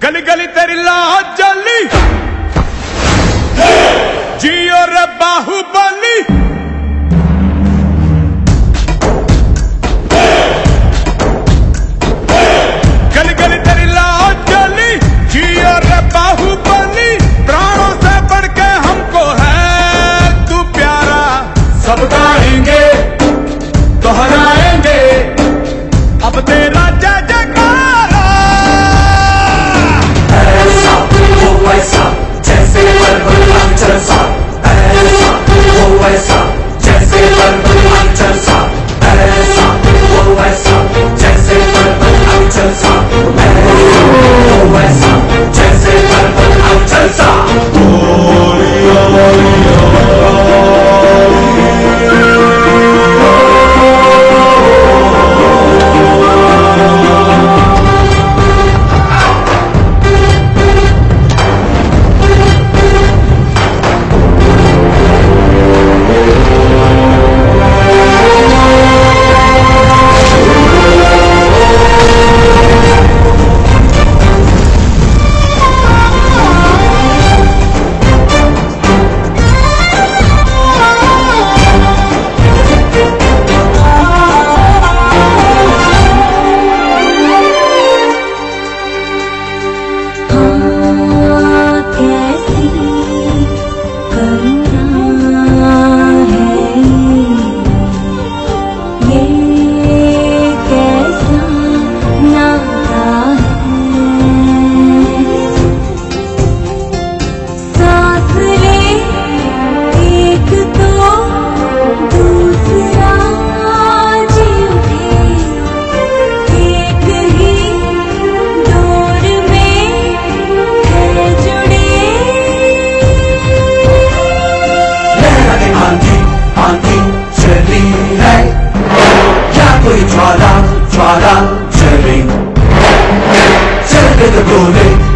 ಗಲಿ ಗಲಿ ತರಿಲ್ಲ ಜಲ್ಲಿ ಜಿಯೋರ ಬಾಹುಬ 会抓大抓大决民。前面的部队